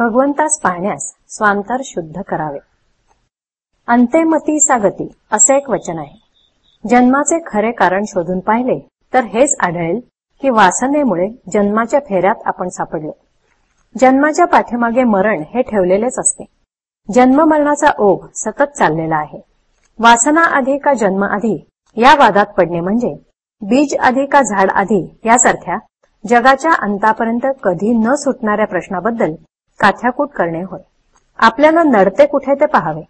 भगवंतास पाहण्यास स्वांतर शुद्ध करावे. अंतेमती सागती असे एक वचन आहे. जन्माचे खरे कारण शोधून पाहिले तर हेच आढळेल की वासनेमुळे जन्माच्या फेऱ्यात आपण सापडलो. जन्माच्या पाठीमागे मरण हे ठेवलेलेच असते. जन्म मरणाचा ओघ सतत चाललेला आहे. वासना आधी का जन्म आधी या वादात पडणे म्हणजे बीज आधी का झाड आधी यासारख्या जगाच्या अंतापर्यंत कधी न सुटणाऱ्या प्रश्नाबद्दल काथ्याकूट करणे होय. आपल्याला नडते कुठे ते पाहावे.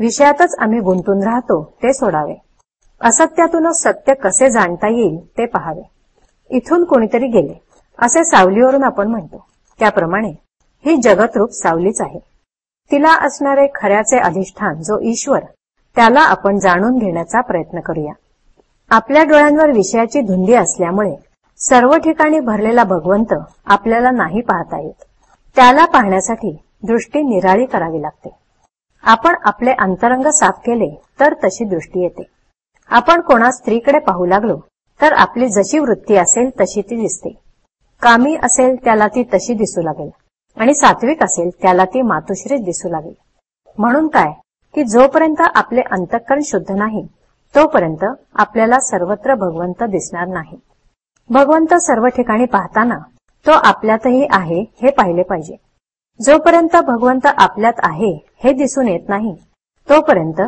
विषयातच आम्ही गुंतून राहतो ते सोडावे. असत्यातूनच सत्य कसे जाणता येईल ते पाहावे. इथून कोणीतरी गेले असे सावलीवरून आपण म्हणतो. त्याप्रमाणे ही जगतरूप सावलीच आहे. तिला असणारे खऱ्याचे अधिष्ठान जो ईश्वर त्याला आपण जाणून घेण्याचा प्रयत्न करूया. आपल्या डोळ्यांवर विषयाची धुंदी असल्यामुळे सर्व ठिकाणी भरलेला भगवंत आपल्याला नाही पाहता येत. त्याला पाहण्यासाठी दृष्टी निराळी करावी लागते. आपण आपले अंतरंग साफ केले तर तशी दृष्टी येते. आपण कोणा स्त्रीकडे पाहू लागलो तर आपली जशी वृत्ती असेल तशी ती दिसते. कामी असेल त्याला ती तशी दिसू लागेल. आणि सात्विक असेल त्याला ती मातुश्रीच दिसू लागेल. म्हणून काय? की जोपर्यंत आपले अंतःकरण शुद्ध नाही तोपर्यंत आपल्याला सर्वत्र भगवंत दिसणार नाही. भगवंत सर्व ठिकाणी पाहताना तो आपल्यातही आहे हे पाहिले पाहिजे. जोपर्यंत भगवंत आपल्यात आहे हे दिसून येत नाही तोपर्यंत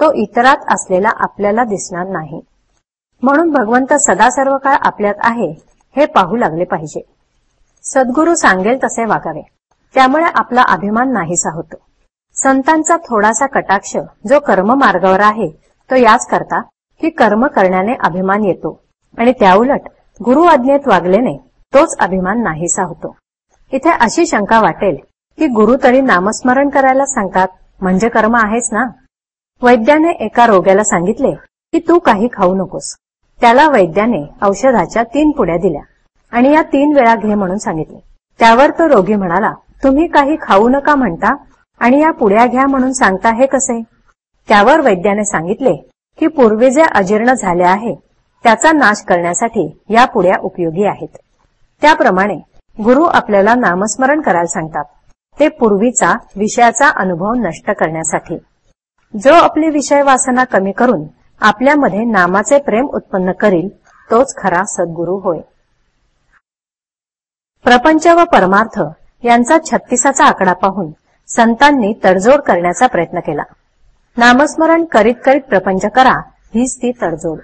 तो इतरात असलेला आपल्याला दिसणार नाही. म्हणून भगवंत सदा सर्व काळ आपल्यात आहे हे पाहू लागले पाहिजे. सद्गुरू सांगेल तसे वागावे. त्यामुळे आपला अभिमान नाहीसा होतो. संतांचा थोडासा कटाक्ष जो कर्म मार्गावर आहे तो याच करता की कर्म करण्याने अभिमान येतो. आणि त्याउलट गुरु आज्ञेत वागलेने तोच अभिमान नाहीसा होतो. इथे अशी शंका वाटेल की गुरु तरी नामस्मरण करायला सांगतात म्हणजे कर्म आहेच ना? वैद्याने एका रोग्याला सांगितले की तू काही खाऊ नकोस. त्याला वैद्याने औषधाच्या तीन पुड्या दिल्या आणि या तीन वेळा घे म्हणून सांगितले. त्यावर तो रोगी म्हणाला तुम्ही काही खाऊ नका म्हणता आणि या पुड्या घ्या म्हणून सांगता हे कसे? त्यावर वैद्याने सांगितले की पूर्वी जे अजीर्ण झाले आहे त्याचा नाश करण्यासाठी या पुड्या उपयोगी आहेत. त्याप्रमाणे गुरु आपल्याला नामस्मरण करायला सांगतात. ते पूर्वीचा विषयाचा अनुभव नष्ट करण्यासाठी. जो आपली विषय वासना कमी करून आपल्यामध्ये नामाचे प्रेम उत्पन्न करील तोच खरा सद्गुरू होय. प्रपंच व परमार्थ यांचा छत्तीसाचा आकडा पाहून संतांनी तडजोड करण्याचा प्रयत्न केला. नामस्मरण करीत करीत प्रपंच करा हीच ती तडजोड.